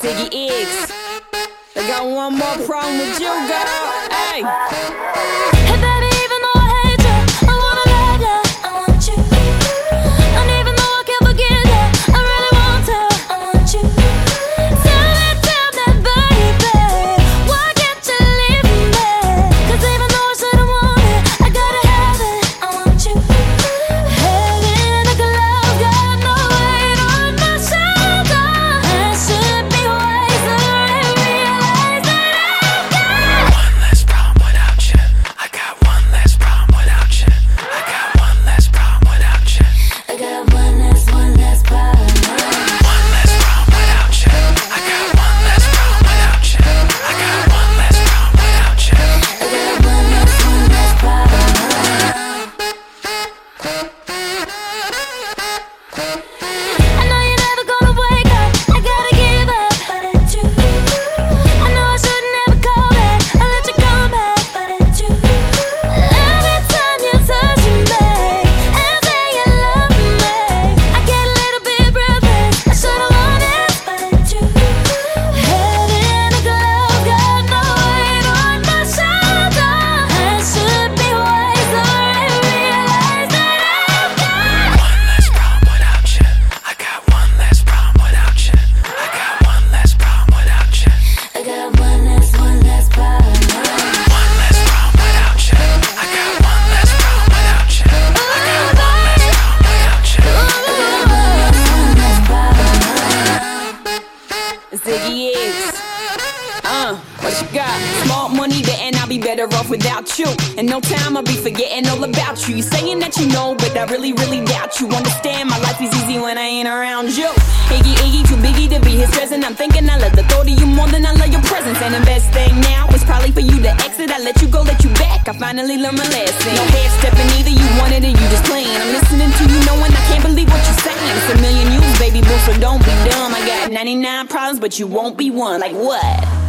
Biggie X. I got one more problem with you, girl. Hey. Hey, baby. Ziggy is, Uh, what you got? Small money, but I'll be better off without you. In no time, I'll be forgetting all about you. You saying that you know, but I really, really doubt you. Understand, my life is easy when I ain't around you. Iggy, Iggy, too biggy to be his present. I'm thinking I love the thought of you more than I love your presence. And the best thing now is probably for you to exit. I let you go, let you back. I finally learned my lesson. No half stepping either. You wanted it, you nine problems, but you won't be one. Like what?